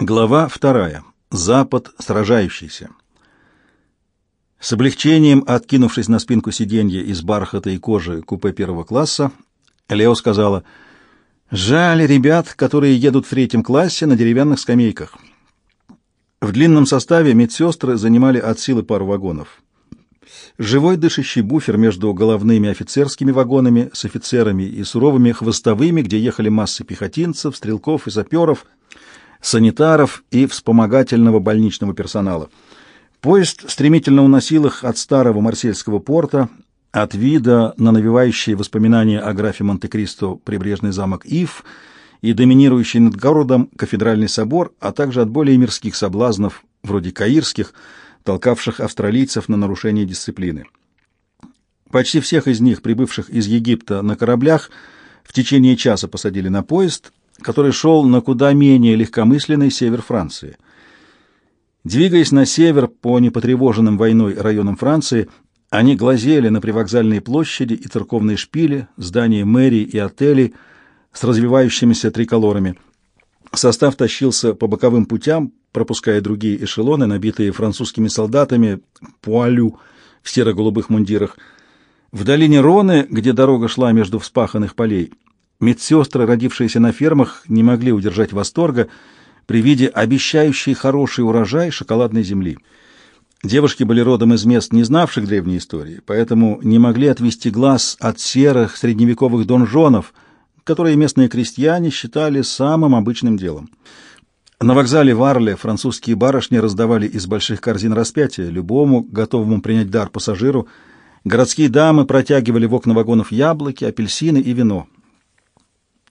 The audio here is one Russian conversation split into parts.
Глава вторая. Запад сражающийся. С облегчением, откинувшись на спинку сиденья из бархата и кожи купе первого класса, Лео сказала, «Жаль ребят, которые едут в третьем классе на деревянных скамейках». В длинном составе медсестры занимали от силы пару вагонов. Живой дышащий буфер между головными офицерскими вагонами с офицерами и суровыми хвостовыми, где ехали массы пехотинцев, стрелков и саперов — санитаров и вспомогательного больничного персонала. Поезд стремительно уносил их от старого марсельского порта, от вида на навевающие воспоминания о графе Монте-Кристо прибрежный замок Ив и доминирующий над городом кафедральный собор, а также от более мирских соблазнов, вроде каирских, толкавших австралийцев на нарушение дисциплины. Почти всех из них, прибывших из Египта на кораблях, в течение часа посадили на поезд, который шел на куда менее легкомысленный север Франции. Двигаясь на север по непотревоженным войной районам Франции, они глазели на привокзальные площади и церковные шпили, здания мэрии и отелей с развивающимися триколорами. Состав тащился по боковым путям, пропуская другие эшелоны, набитые французскими солдатами, пуалю в серо-голубых мундирах. В долине Роны, где дорога шла между вспаханных полей, Медсестры, родившиеся на фермах, не могли удержать восторга при виде обещающей хороший урожай шоколадной земли. Девушки были родом из мест, не знавших древней истории, поэтому не могли отвести глаз от серых средневековых донжонов, которые местные крестьяне считали самым обычным делом. На вокзале в Арле французские барышни раздавали из больших корзин распятия любому, готовому принять дар пассажиру. Городские дамы протягивали в окна вагонов яблоки, апельсины и вино.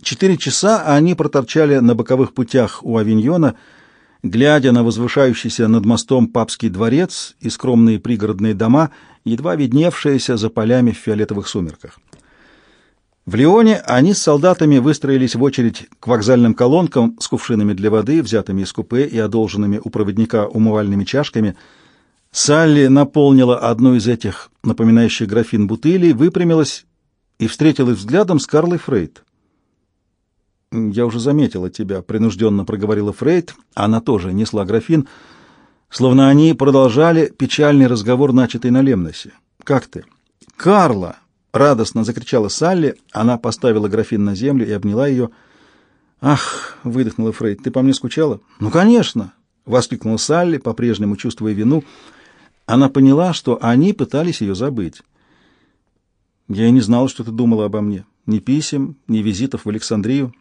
Четыре часа они проторчали на боковых путях у Авиньона, глядя на возвышающийся над мостом папский дворец и скромные пригородные дома, едва видневшиеся за полями в фиолетовых сумерках. В Лионе они с солдатами выстроились в очередь к вокзальным колонкам с кувшинами для воды, взятыми из купе и одолженными у проводника умывальными чашками. Салли наполнила одну из этих, напоминающих графин бутылей, выпрямилась и встретилась взглядом с Карлой Фрейд. «Я уже заметила тебя», — принужденно проговорила Фрейд. Она тоже несла графин, словно они продолжали печальный разговор, начатый на Лемносе. «Как ты?» «Карла!» — радостно закричала Салли. Она поставила графин на землю и обняла ее. «Ах!» — выдохнула Фрейд. «Ты по мне скучала?» «Ну, конечно!» — воскликнула Салли, по-прежнему чувствуя вину. Она поняла, что они пытались ее забыть. «Я и не знала, что ты думала обо мне. Ни писем, ни визитов в Александрию.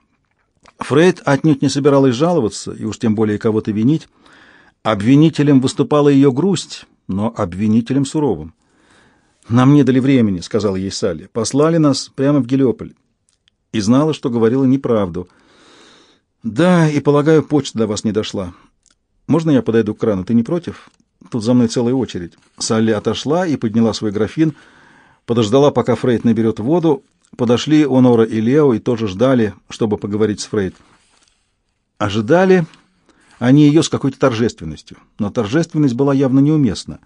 Фрейд отнюдь не собиралась жаловаться, и уж тем более кого-то винить. Обвинителем выступала ее грусть, но обвинителем суровым. «Нам не дали времени», — сказала ей Салли. «Послали нас прямо в Гелиополь». И знала, что говорила неправду. «Да, и, полагаю, почта до вас не дошла. Можно я подойду к крану? Ты не против? Тут за мной целая очередь». Салли отошла и подняла свой графин, подождала, пока Фрейд наберет воду, Подошли Онора и Лео и тоже ждали, чтобы поговорить с Фрейд. Ожидали они ее с какой-то торжественностью, но торжественность была явно неуместна.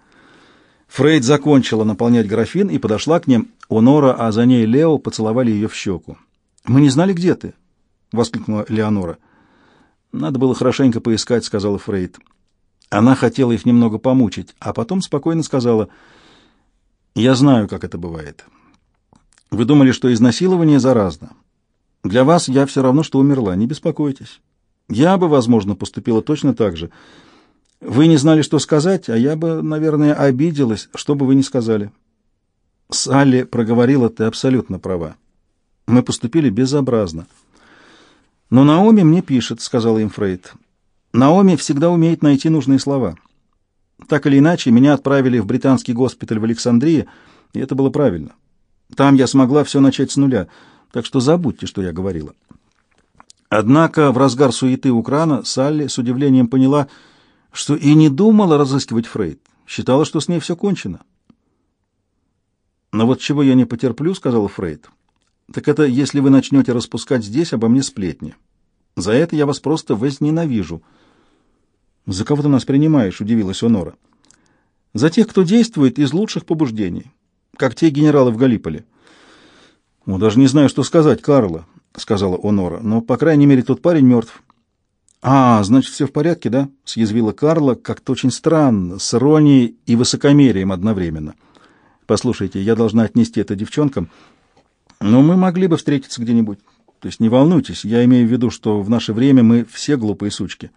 Фрейд закончила наполнять графин и подошла к ним. Онора, а за ней Лео поцеловали ее в щеку. «Мы не знали, где ты?» — воскликнула Леонора. «Надо было хорошенько поискать», — сказала Фрейд. Она хотела их немного помучить, а потом спокойно сказала, «Я знаю, как это бывает. Вы думали, что изнасилование заразно. Для вас я все равно, что умерла, не беспокойтесь. Я бы, возможно, поступила точно так же. Вы не знали, что сказать, а я бы, наверное, обиделась, что бы вы ни сказали. Салли проговорила, ты абсолютно права. Мы поступили безобразно. Но Наоми мне пишет, сказала им Фрейд. Наоми всегда умеет найти нужные слова. Так или иначе, меня отправили в британский госпиталь в Александрии, и это было правильно. Там я смогла все начать с нуля, так что забудьте, что я говорила. Однако в разгар суеты у крана Салли с удивлением поняла, что и не думала разыскивать Фрейд, считала, что с ней все кончено. «Но вот чего я не потерплю», — сказала Фрейд, — «так это если вы начнете распускать здесь обо мне сплетни. За это я вас просто возненавижу». «За кого ты нас принимаешь?» — удивилась Онора. «За тех, кто действует из лучших побуждений как те генералы в Галиполе. «Ну, даже не знаю, что сказать, Карла», — сказала Онора, — «но, по крайней мере, тот парень мертв». «А, значит, все в порядке, да?» — съязвила Карла, как-то очень странно, с иронией и высокомерием одновременно. «Послушайте, я должна отнести это девчонкам, но мы могли бы встретиться где-нибудь. То есть не волнуйтесь, я имею в виду, что в наше время мы все глупые сучки».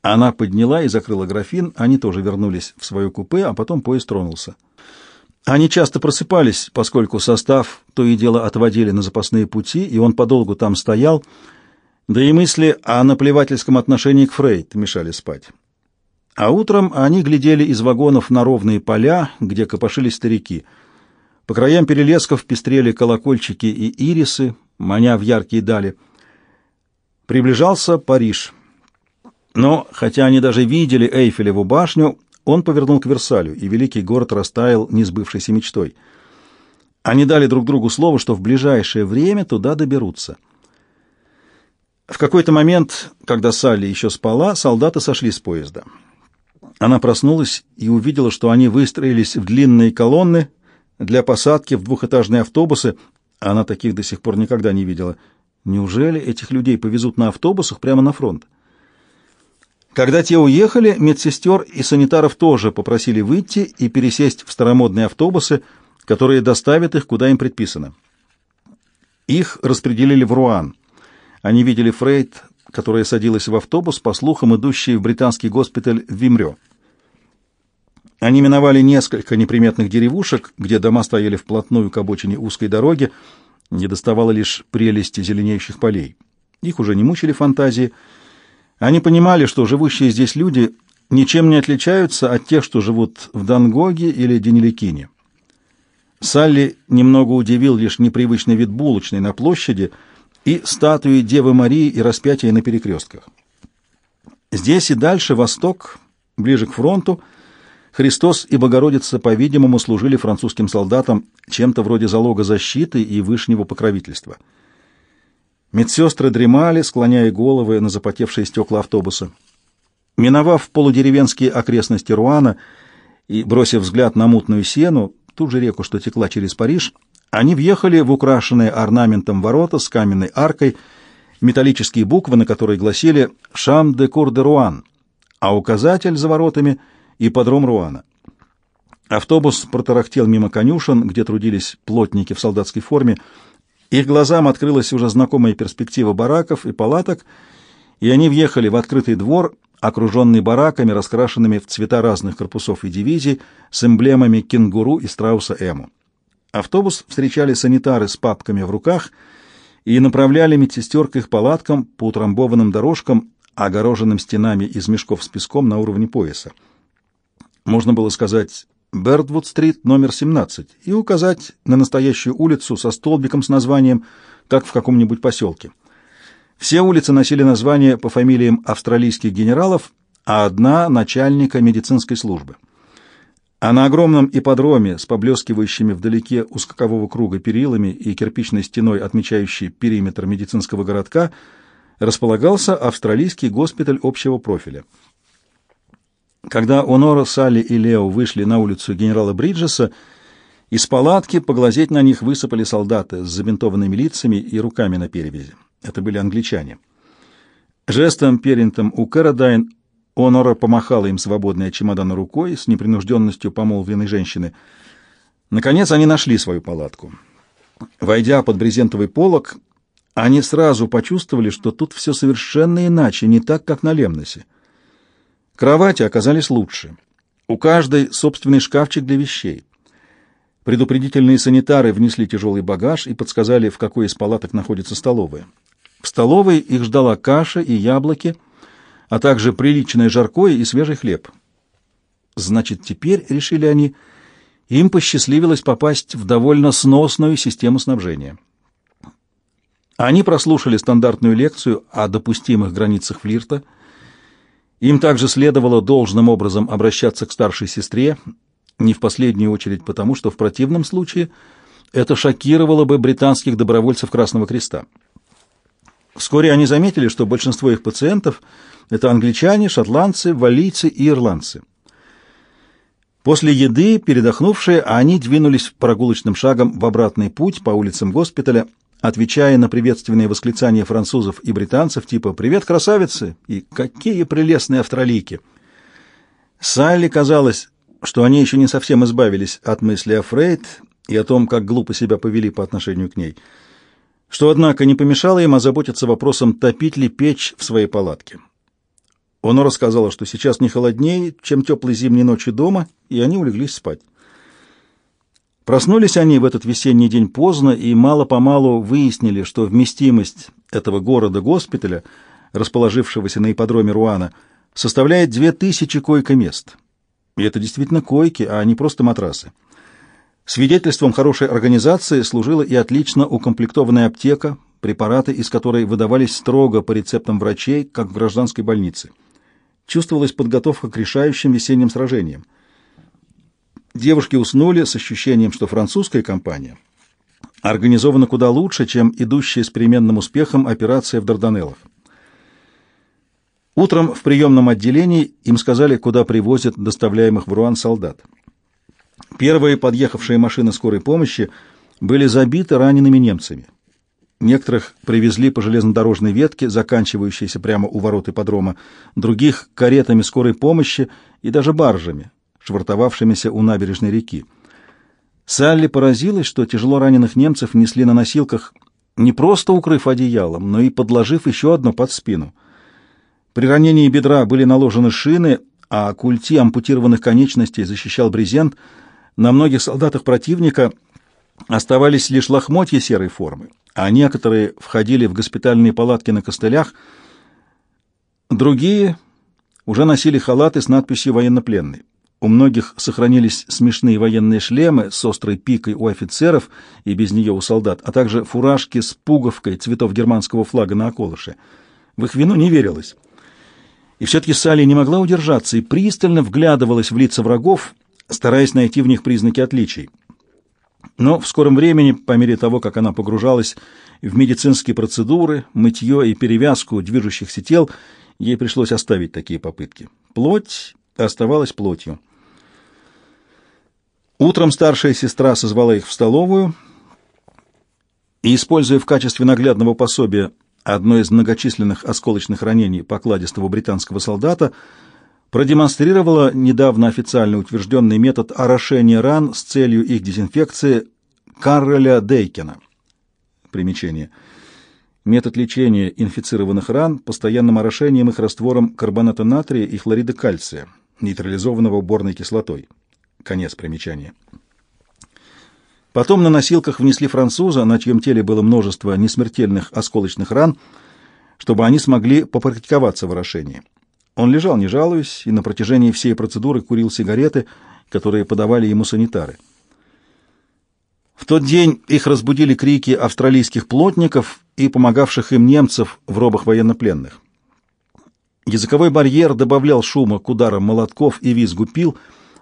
Она подняла и закрыла графин, они тоже вернулись в свое купе, а потом поезд тронулся. Они часто просыпались, поскольку состав то и дело отводили на запасные пути, и он подолгу там стоял, да и мысли о наплевательском отношении к Фрейд мешали спать. А утром они глядели из вагонов на ровные поля, где копошились старики. По краям перелесков пестрели колокольчики и ирисы, маня в яркие дали. Приближался Париж. Но, хотя они даже видели Эйфелеву башню, он повернул к Версалю, и великий город растаял несбывшейся мечтой. Они дали друг другу слово, что в ближайшее время туда доберутся — в какой-то момент, когда Салли еще спала, солдаты сошли с поезда. Она проснулась и увидела, что они выстроились в длинные колонны для посадки в двухэтажные автобусы. Она таких до сих пор никогда не видела. Неужели этих людей повезут на автобусах прямо на фронт? Когда те уехали, медсестер и санитаров тоже попросили выйти и пересесть в старомодные автобусы, которые доставят их, куда им предписано. Их распределили в Руан. Они видели Фрейд, которая садилась в автобус, по слухам, идущий в британский госпиталь в Вимрё. Они миновали несколько неприметных деревушек, где дома стояли вплотную к обочине узкой дороги, не доставало лишь прелести зеленеющих полей. Их уже не мучили фантазии. Они понимали, что живущие здесь люди ничем не отличаются от тех, что живут в Дангоге или Денеликине. Салли немного удивил лишь непривычный вид булочной на площади — и статуи Девы Марии и распятия на перекрестках. Здесь и дальше, восток, ближе к фронту, Христос и Богородица, по-видимому, служили французским солдатам чем-то вроде залога защиты и вышнего покровительства. Медсестры дремали, склоняя головы на запотевшие стекла автобуса. Миновав полудеревенские окрестности Руана и бросив взгляд на мутную сену, ту же реку, что текла через Париж, они въехали в украшенные орнаментом ворота с каменной аркой, металлические буквы, на которой гласили «Шам де Кур де Руан», а указатель за воротами — «Ипподром Руана». Автобус протарахтел мимо конюшен, где трудились плотники в солдатской форме. Их глазам открылась уже знакомая перспектива бараков и палаток, и они въехали в открытый двор, окруженный бараками, раскрашенными в цвета разных корпусов и дивизий, с эмблемами кенгуру и страуса Эму. Автобус встречали санитары с папками в руках и направляли медсестер к их палаткам по утрамбованным дорожкам, огороженным стенами из мешков с песком на уровне пояса. Можно было сказать Бердвуд-стрит, номер 17, и указать на настоящую улицу со столбиком с названием, как в каком-нибудь поселке. Все улицы носили названия по фамилиям австралийских генералов, а одна — начальника медицинской службы. А на огромном ипподроме с поблескивающими вдалеке у скакового круга перилами и кирпичной стеной, отмечающей периметр медицинского городка, располагался австралийский госпиталь общего профиля. Когда Онора, Салли и Лео вышли на улицу генерала Бриджеса, из палатки поглазеть на них высыпали солдаты с забинтованными лицами и руками на перевязи. Это были англичане. Жестом, перинтом у Кэродайн Онора помахала им свободной от чемодана рукой с непринужденностью помолвленной женщины. Наконец они нашли свою палатку. Войдя под брезентовый полог, они сразу почувствовали, что тут все совершенно иначе, не так, как на Лемносе. Кровати оказались лучше. У каждой собственный шкафчик для вещей. Предупредительные санитары внесли тяжелый багаж и подсказали, в какой из палаток находится столовая. В столовой их ждала каша и яблоки — а также приличное жаркое и свежий хлеб. Значит, теперь, решили они, им посчастливилось попасть в довольно сносную систему снабжения. Они прослушали стандартную лекцию о допустимых границах флирта. Им также следовало должным образом обращаться к старшей сестре, не в последнюю очередь потому, что в противном случае это шокировало бы британских добровольцев Красного Креста. Вскоре они заметили, что большинство их пациентов – это англичане, шотландцы, валийцы и ирландцы. После еды, передохнувшие, они двинулись прогулочным шагом в обратный путь по улицам госпиталя, отвечая на приветственные восклицания французов и британцев типа «Привет, красавицы!» и «Какие прелестные австралийки!». Салли казалось, что они еще не совсем избавились от мысли о Фрейд и о том, как глупо себя повели по отношению к ней, что, однако, не помешало им озаботиться вопросом, топить ли печь в своей палатке. Онора сказала, что сейчас не холоднее, чем теплой зимней ночи дома, и они улеглись спать. Проснулись они в этот весенний день поздно и мало-помалу выяснили, что вместимость этого города-госпиталя, расположившегося на ипподроме Руана, составляет две тысячи койко-мест. И это действительно койки, а не просто матрасы. Свидетельством хорошей организации служила и отлично укомплектованная аптека, препараты из которой выдавались строго по рецептам врачей, как в гражданской больнице чувствовалась подготовка к решающим весенним сражениям. Девушки уснули с ощущением, что французская компания организована куда лучше, чем идущая с переменным успехом операция в Дарданеллах. Утром в приемном отделении им сказали, куда привозят доставляемых в Руан солдат. Первые подъехавшие машины скорой помощи были забиты ранеными немцами. Некоторых привезли по железнодорожной ветке, заканчивающейся прямо у ворот ипподрома, других — каретами скорой помощи и даже баржами, швартовавшимися у набережной реки. Салли поразилась, что тяжело раненых немцев несли на носилках, не просто укрыв одеялом, но и подложив еще одно под спину. При ранении бедра были наложены шины, а культи ампутированных конечностей защищал брезент. На многих солдатах противника оставались лишь лохмотья серой формы а некоторые входили в госпитальные палатки на костылях, другие уже носили халаты с надписью «военнопленный». У многих сохранились смешные военные шлемы с острой пикой у офицеров и без нее у солдат, а также фуражки с пуговкой цветов германского флага на околыше. В их вину не верилось. И все-таки Салли не могла удержаться и пристально вглядывалась в лица врагов, стараясь найти в них признаки отличий. Но в скором времени, по мере того, как она погружалась в медицинские процедуры, мытье и перевязку движущихся тел, ей пришлось оставить такие попытки. Плоть оставалась плотью. Утром старшая сестра созвала их в столовую и, используя в качестве наглядного пособия одно из многочисленных осколочных ранений покладистого британского солдата, продемонстрировала недавно официально утвержденный метод орошения ран с целью их дезинфекции Карреля Дейкена. Примечание. Метод лечения инфицированных ран постоянным орошением их раствором карбоната натрия и хлорида кальция, нейтрализованного борной кислотой. Конец примечания. Потом на носилках внесли француза, на чьем теле было множество несмертельных осколочных ран, чтобы они смогли попрактиковаться в орошении. Он лежал, не жалуясь, и на протяжении всей процедуры курил сигареты, которые подавали ему санитары. В тот день их разбудили крики австралийских плотников и помогавших им немцев в робах военнопленных. Языковой барьер добавлял шума к ударам молотков и визгу пил,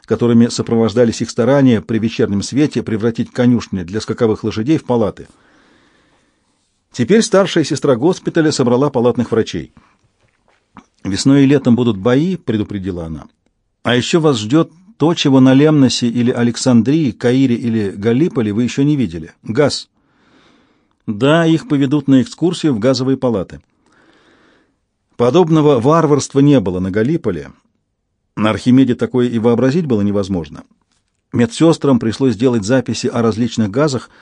которыми сопровождались их старания при вечернем свете превратить конюшни для скаковых лошадей в палаты. Теперь старшая сестра госпиталя собрала палатных врачей. «Весной и летом будут бои», — предупредила она. «А еще вас ждет то, чего на Лемносе или Александрии, Каире или Галиполе вы еще не видели. Газ». «Да, их поведут на экскурсию в газовые палаты». Подобного варварства не было на Галиполе. На Архимеде такое и вообразить было невозможно. Медсестрам пришлось делать записи о различных газах —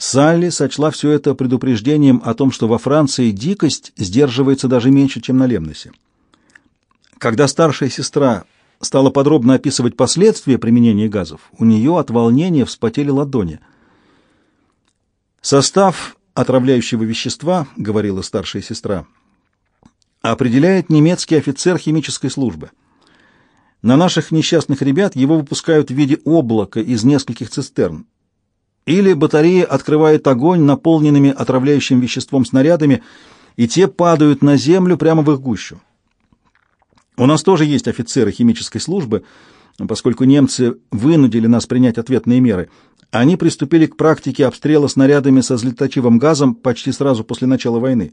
Салли сочла все это предупреждением о том, что во Франции дикость сдерживается даже меньше, чем на Лемносе. Когда старшая сестра стала подробно описывать последствия применения газов, у нее от волнения вспотели ладони. «Состав отравляющего вещества, — говорила старшая сестра, — определяет немецкий офицер химической службы. На наших несчастных ребят его выпускают в виде облака из нескольких цистерн, или батарея открывает огонь наполненными отравляющим веществом снарядами, и те падают на землю прямо в их гущу. У нас тоже есть офицеры химической службы, поскольку немцы вынудили нас принять ответные меры. Они приступили к практике обстрела снарядами со злиточивым газом почти сразу после начала войны.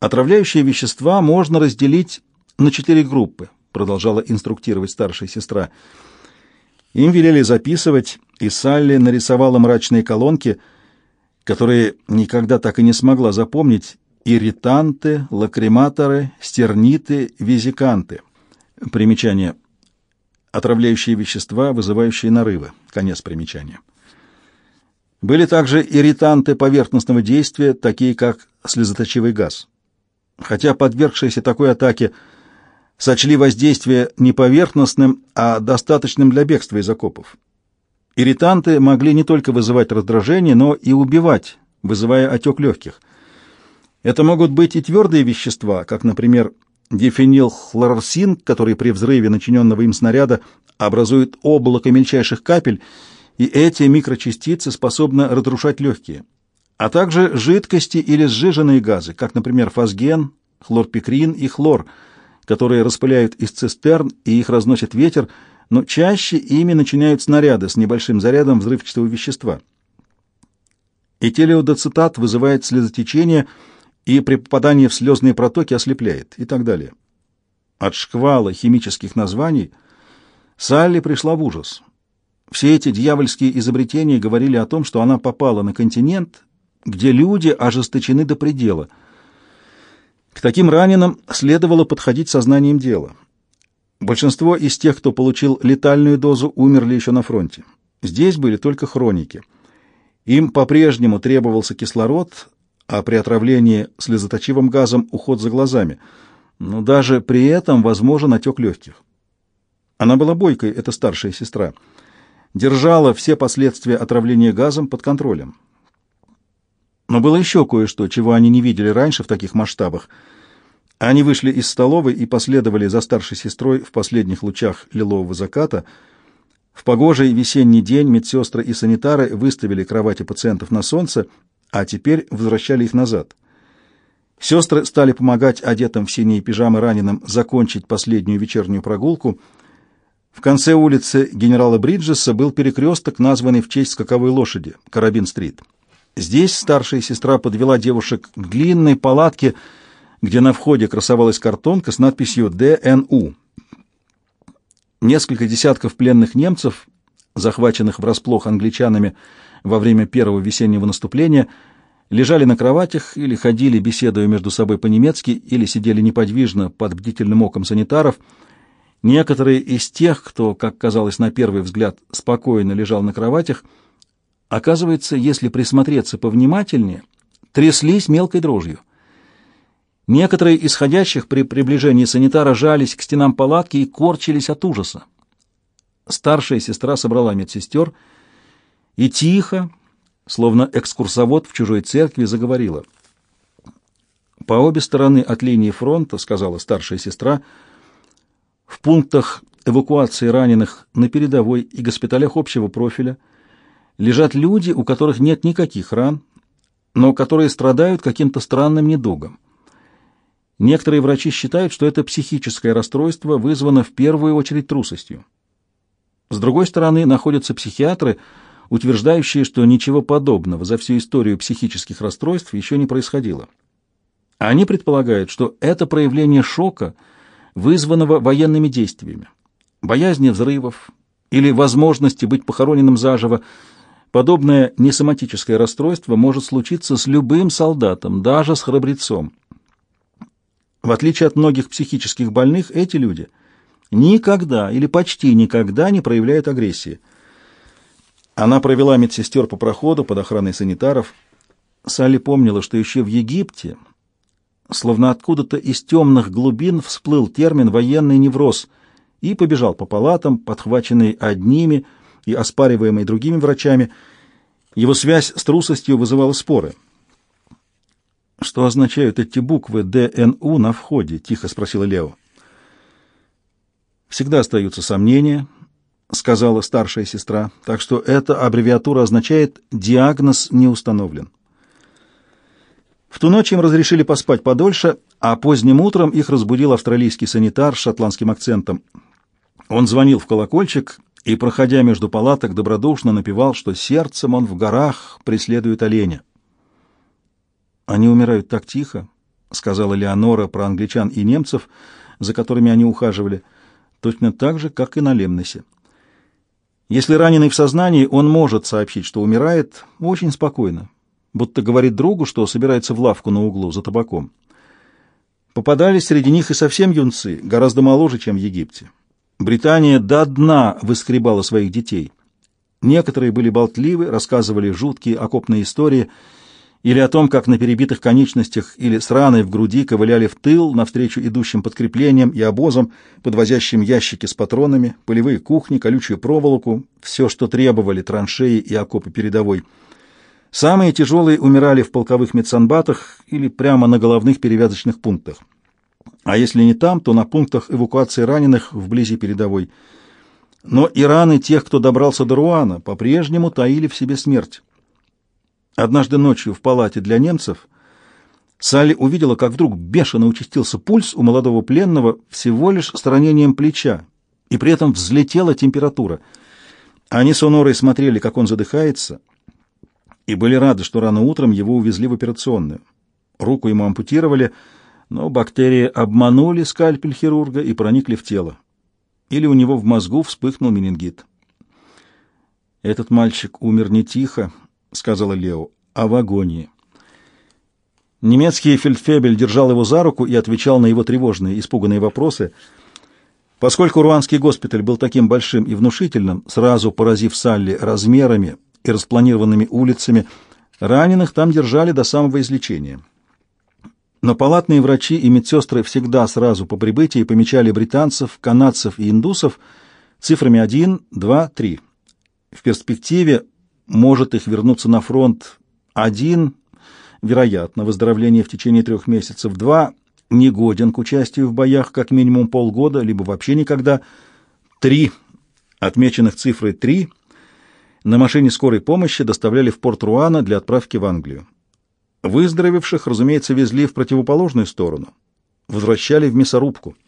Отравляющие вещества можно разделить на четыре группы, продолжала инструктировать старшая сестра. Им велели записывать, и Салли нарисовала мрачные колонки. которые никогда так и не смогла запомнить ирританты, лакриматоры, стерниты, визиканты. Примечание. Отравляющие вещества, вызывающие нарывы. Конец примечания. Были также ирританты поверхностного действия, такие как слезоточивый газ. Хотя подвергшиеся такой атаке сочли воздействие не поверхностным, а достаточным для бегства из окопов. Ирританты могли не только вызывать раздражение, но и убивать, вызывая отек легких. Это могут быть и твердые вещества, как, например, дифенилхлорсин, который при взрыве начиненного им снаряда образует облако мельчайших капель, и эти микрочастицы способны разрушать легкие, а также жидкости или сжиженные газы, как, например, фосген, хлорпикрин и хлор, которые распыляют из цистерн и их разносит ветер, но чаще ими начиняют снаряды с небольшим зарядом взрывчатого вещества. Этилиодоцитат вызывает слезотечение и при попадании в слезные протоки ослепляет и так далее. От шквала химических названий Салли пришла в ужас. Все эти дьявольские изобретения говорили о том, что она попала на континент, где люди ожесточены до предела. К таким раненым следовало подходить сознанием дела. Большинство из тех, кто получил летальную дозу, умерли еще на фронте. Здесь были только хроники. Им по-прежнему требовался кислород, а при отравлении слезоточивым газом уход за глазами. Но даже при этом возможен отек легких. Она была бойкой, это старшая сестра держала все последствия отравления газом под контролем. Но было еще кое-что, чего они не видели раньше в таких масштабах. Они вышли из столовой и последовали за старшей сестрой в последних лучах лилового заката. В погожий весенний день медсестры и санитары выставили кровати пациентов на солнце, а теперь возвращали их назад. Сестры стали помогать одетым в синие пижамы раненым закончить последнюю вечернюю прогулку — в конце улицы генерала Бриджеса был перекресток, названный в честь скаковой лошади – Карабин-стрит. Здесь старшая сестра подвела девушек к длинной палатке, где на входе красовалась картонка с надписью «ДНУ». Несколько десятков пленных немцев, захваченных врасплох англичанами во время первого весеннего наступления, лежали на кроватях или ходили, беседуя между собой по-немецки, или сидели неподвижно под бдительным оком санитаров – Некоторые из тех, кто, как казалось на первый взгляд, спокойно лежал на кроватях, оказывается, если присмотреться повнимательнее, тряслись мелкой дрожью. Некоторые исходящих при приближении санитара жались к стенам палатки и корчились от ужаса. Старшая сестра собрала медсестер и тихо, словно экскурсовод в чужой церкви, заговорила. «По обе стороны от линии фронта, — сказала старшая сестра, — в пунктах эвакуации раненых на передовой и госпиталях общего профиля лежат люди, у которых нет никаких ран, но которые страдают каким-то странным недугом. Некоторые врачи считают, что это психическое расстройство вызвано в первую очередь трусостью. С другой стороны, находятся психиатры, утверждающие, что ничего подобного за всю историю психических расстройств еще не происходило. Они предполагают, что это проявление шока – вызванного военными действиями, боязни взрывов или возможности быть похороненным заживо. Подобное несоматическое расстройство может случиться с любым солдатом, даже с храбрецом. В отличие от многих психических больных, эти люди никогда или почти никогда не проявляют агрессии. Она провела медсестер по проходу под охраной санитаров. Салли помнила, что еще в Египте Словно откуда-то из темных глубин всплыл термин «военный невроз» и побежал по палатам, подхваченный одними и оспариваемый другими врачами. Его связь с трусостью вызывала споры. «Что означают эти буквы ДНУ на входе?» — тихо спросила Лео. «Всегда остаются сомнения», — сказала старшая сестра, «так что эта аббревиатура означает «диагноз не установлен». В ту ночь им разрешили поспать подольше, а поздним утром их разбудил австралийский санитар с шотландским акцентом. Он звонил в колокольчик и, проходя между палаток, добродушно напевал, что сердцем он в горах преследует оленя. «Они умирают так тихо», — сказала Леонора про англичан и немцев, за которыми они ухаживали, точно так же, как и на Лемносе. Если раненый в сознании, он может сообщить, что умирает, очень спокойно, будто говорит другу, что собирается в лавку на углу за табаком. Попадались среди них и совсем юнцы, гораздо моложе, чем в Египте. Британия до дна выскребала своих детей. Некоторые были болтливы, рассказывали жуткие окопные истории или о том, как на перебитых конечностях или с раной в груди ковыляли в тыл навстречу идущим подкреплениям и обозам, подвозящим ящики с патронами, полевые кухни, колючую проволоку, все, что требовали траншеи и окопы передовой. Самые тяжелые умирали в полковых медсанбатах или прямо на головных перевязочных пунктах. А если не там, то на пунктах эвакуации раненых вблизи передовой. Но и раны тех, кто добрался до Руана, по-прежнему таили в себе смерть. Однажды ночью в палате для немцев Салли увидела, как вдруг бешено участился пульс у молодого пленного всего лишь с ранением плеча, и при этом взлетела температура. Они с Онорой смотрели, как он задыхается, и были рады, что рано утром его увезли в операционную. Руку ему ампутировали, но бактерии обманули скальпель хирурга и проникли в тело. Или у него в мозгу вспыхнул менингит. «Этот мальчик умер не тихо», — сказала Лео, — «а в агонии». Немецкий фельдфебель держал его за руку и отвечал на его тревожные, испуганные вопросы. Поскольку руанский госпиталь был таким большим и внушительным, сразу поразив Салли размерами и распланированными улицами, раненых там держали до самого излечения. Но палатные врачи и медсестры всегда сразу по прибытии помечали британцев, канадцев и индусов цифрами 1, 2, 3. В перспективе может их вернуться на фронт один, вероятно, выздоровление в течение трех месяцев, два, негоден к участию в боях как минимум полгода, либо вообще никогда, три, отмеченных цифрой три, на машине скорой помощи доставляли в порт Руана для отправки в Англию. Выздоровевших, разумеется, везли в противоположную сторону, возвращали в мясорубку —